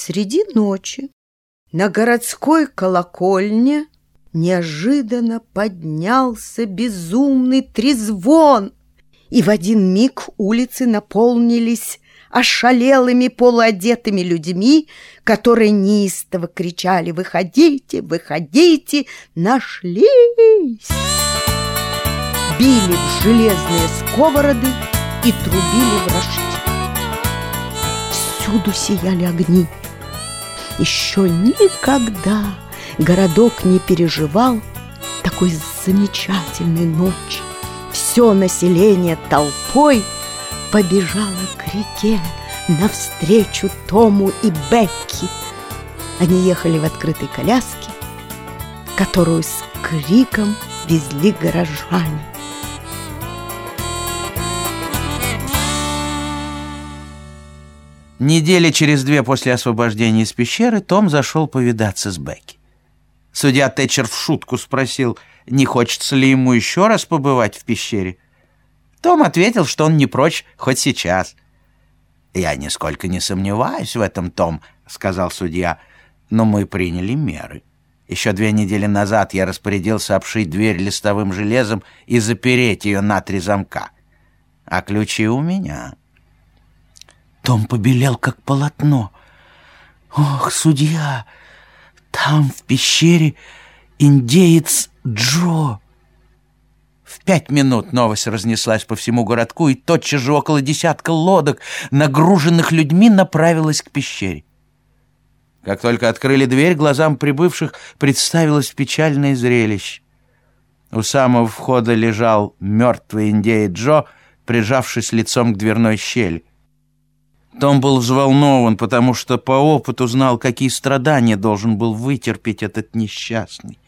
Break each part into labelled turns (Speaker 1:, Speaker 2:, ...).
Speaker 1: Среди ночи на городской колокольне неожиданно поднялся безумный трезвон, и в один миг улицы наполнились ошалелыми полуодетыми людьми, которые неистово кричали «Выходите, выходите, нашлись!» Били в железные сковороды и трубили в рожки. Всюду сияли огни. Еще никогда городок не переживал такой замечательной ночи. Все население толпой побежало к реке навстречу Тому и Бекки. Они ехали в открытой коляске, которую с криком везли горожане.
Speaker 2: Недели через две после освобождения из пещеры Том зашел повидаться с Бекки. Судья Тэтчер в шутку спросил, не хочется ли ему еще раз побывать в пещере. Том ответил, что он не прочь хоть сейчас. «Я нисколько не сомневаюсь в этом, Том», — сказал судья, — «но мы приняли меры. Еще две недели назад я распорядился обшить дверь листовым железом и запереть ее на три замка. А ключи у меня». Том побелел, как полотно. «Ох, судья, там, в пещере, индеец Джо!» В пять минут новость разнеслась по всему городку, и тотчас же около десятка лодок, нагруженных людьми, направилась к пещере. Как только открыли дверь, глазам прибывших представилось печальное зрелище. У самого входа лежал мертвый индеец Джо, прижавшись лицом к дверной щели. Том был взволнован, потому что по опыту знал, какие страдания должен был вытерпеть этот несчастный.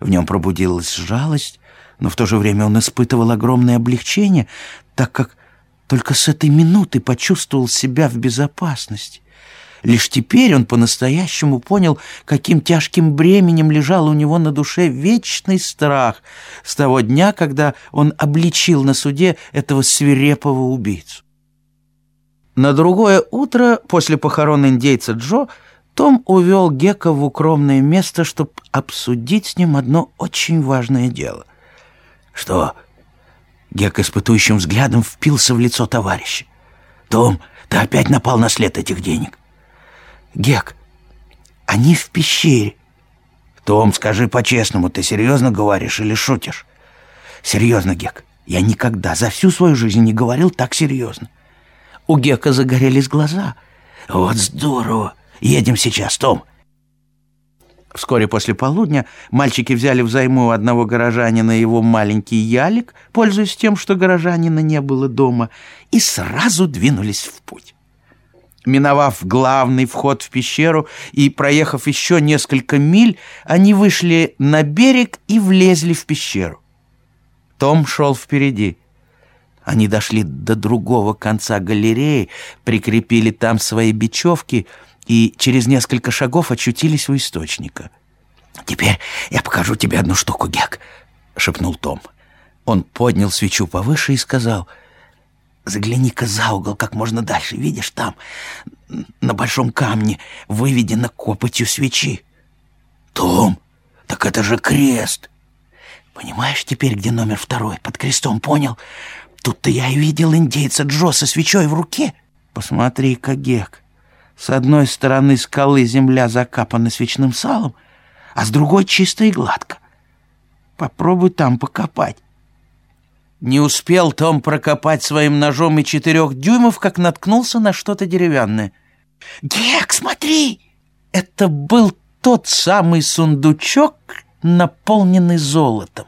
Speaker 2: В нем пробудилась жалость, но в то же время он испытывал огромное облегчение, так как только с этой минуты почувствовал себя в безопасности. Лишь теперь он по-настоящему понял, каким тяжким бременем лежал у него на душе вечный страх с того дня, когда он обличил на суде этого свирепого убийцу. На другое утро, после похорон индейца Джо, Том увел Гека в укромное место, чтобы обсудить с ним одно очень важное дело. «Что?» Гек испытующим взглядом впился в лицо товарища. «Том, ты опять напал на след этих денег». «Гек, они в пещере». «Том, скажи по-честному, ты серьезно говоришь или шутишь?» «Серьезно, Гек, я никогда за всю свою жизнь не говорил так серьезно. У Гека загорелись глаза. «Вот здорово! Едем сейчас, Том!» Вскоре после полудня мальчики взяли взаймы у одного горожанина его маленький ялик, пользуясь тем, что горожанина не было дома, и сразу двинулись в путь. Миновав главный вход в пещеру и проехав еще несколько миль, они вышли на берег и влезли в пещеру. Том шел впереди. Они дошли до другого конца галереи, прикрепили там свои бечевки и через несколько шагов очутились у источника. «Теперь я покажу тебе одну штуку, Гек», — шепнул Том. Он поднял свечу повыше и сказал, «Загляни-ка за угол как можно дальше. Видишь, там на большом камне выведено копотью свечи». «Том, так это же крест!» «Понимаешь теперь, где номер второй? Под крестом, понял? Тут-то я и видел индейца Джо со свечой в руке. Посмотри-ка, Гек. С одной стороны скалы земля закапана свечным салом, а с другой чисто и гладко. Попробуй там покопать. Не успел Том прокопать своим ножом и четырех дюймов, как наткнулся на что-то деревянное. «Гек, смотри!» Это был тот самый сундучок, наполненный золотом.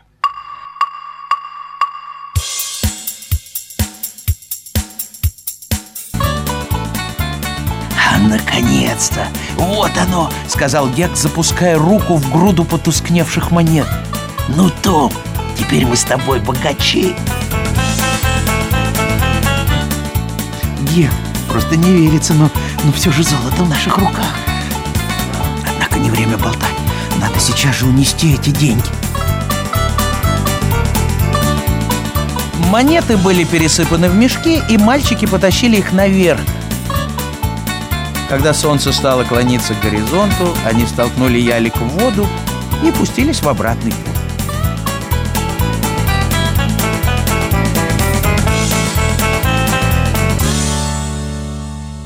Speaker 2: «Наконец-то! Вот оно!» — сказал Гек, запуская руку в груду потускневших монет. «Ну, Том, теперь мы с тобой богачи!» Гек, просто не верится, но, но все же золото в наших руках. Однако не время болтать. Надо сейчас же унести эти деньги. Монеты были пересыпаны в мешки, и мальчики потащили их наверх, Когда солнце стало клониться к горизонту, они столкнули ялик в воду и пустились в обратный путь.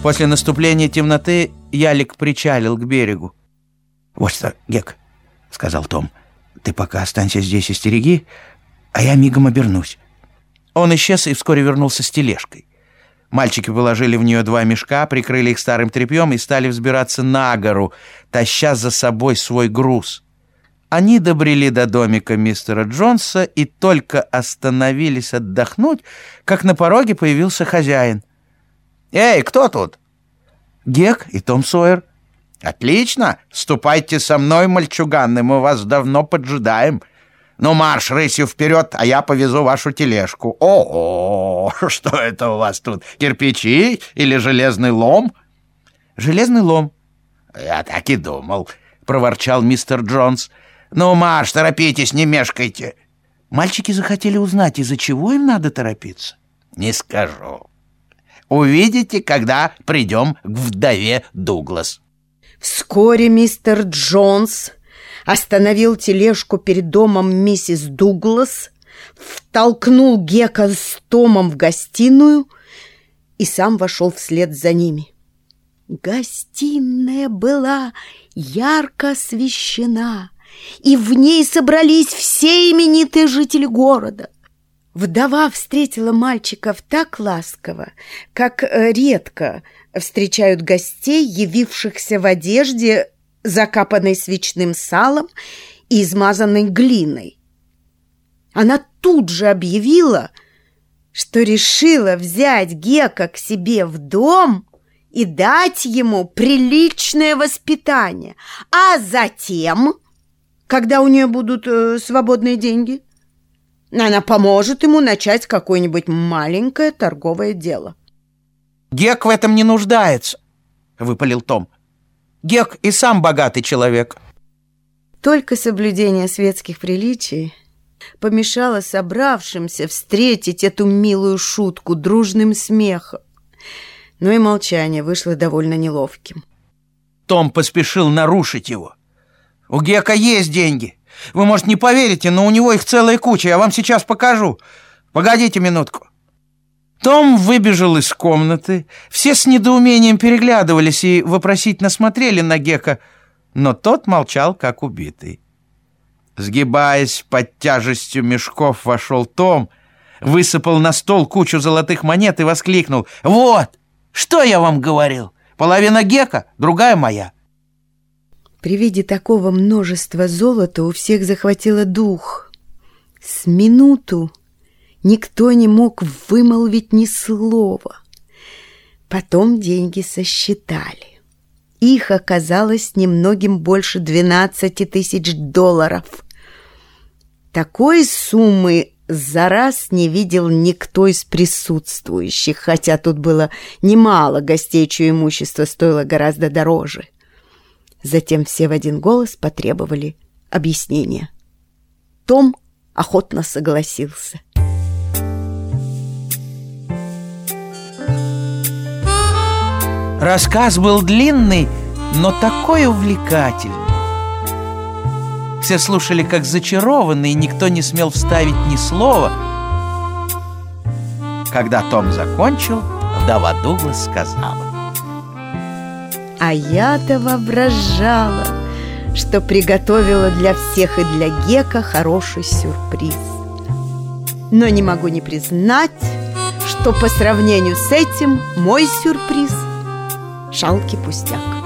Speaker 2: После наступления темноты ялик причалил к берегу. «Вот что, Гек», — сказал Том, — «ты пока останься здесь и стереги, а я мигом обернусь». Он исчез и вскоре вернулся с тележкой. Мальчики положили в нее два мешка, прикрыли их старым тряпьем и стали взбираться на гору, таща за собой свой груз. Они добрели до домика мистера Джонса и только остановились отдохнуть, как на пороге появился хозяин. «Эй, кто тут?» «Гек и Том Сойер». «Отлично! Ступайте со мной, мальчуганы, мы вас давно поджидаем». Ну, марш рысью вперед, а я повезу вашу тележку. О, -о, -о что это у вас тут? Кирпичи или железный лом? Железный лом. Я так и думал, проворчал мистер Джонс. Ну, марш, торопитесь, не мешкайте. Мальчики захотели узнать, из-за чего им надо торопиться. Не скажу. Увидите, когда придем к вдове Дуглас.
Speaker 1: Вскоре мистер Джонс остановил тележку перед домом миссис Дуглас, втолкнул Гека с Томом в гостиную и сам вошел вслед за ними. Гостиная была ярко освещена, и в ней собрались все именитые жители города. Вдова встретила мальчиков так ласково, как э, редко встречают гостей, явившихся в одежде, закапанной свечным салом и измазанной глиной. Она тут же объявила, что решила взять Гека к себе в дом и дать ему приличное воспитание, а затем, когда у нее будут э, свободные деньги, она поможет ему начать какое-нибудь маленькое торговое дело.
Speaker 2: «Гек в этом не нуждается», — выпалил Том. Гек и сам богатый человек.
Speaker 1: Только соблюдение светских приличий помешало собравшимся встретить эту милую шутку дружным смехом. Но и молчание вышло довольно неловким.
Speaker 2: Том поспешил нарушить его. «У Гека есть деньги. Вы, может, не поверите, но у него их целая куча. Я вам сейчас покажу. Погодите минутку». Том выбежал из комнаты. Все с недоумением переглядывались и вопросительно смотрели на Гека, но тот молчал, как убитый. Сгибаясь под тяжестью мешков, вошел Том, высыпал на стол кучу золотых монет и воскликнул. «Вот! Что я вам говорил? Половина Гека, другая моя».
Speaker 1: При виде такого множества золота у всех захватило дух. С минуту Никто не мог вымолвить ни слова. Потом деньги сосчитали. Их оказалось немногим больше 12 тысяч долларов. Такой суммы за раз не видел никто из присутствующих, хотя тут было немало гостей, чье имущество стоило гораздо дороже. Затем все в один голос потребовали объяснения. Том охотно согласился.
Speaker 2: Рассказ был длинный, но такой увлекательный. Все слушали как зачарованные, никто не смел вставить ни слова. Когда Том закончил, вдова Дуглас сказала.
Speaker 1: А я-то воображала, что приготовила для всех и для Гека хороший сюрприз. Но не могу не признать, что по сравнению с этим мой сюрприз – жалкий пустяк.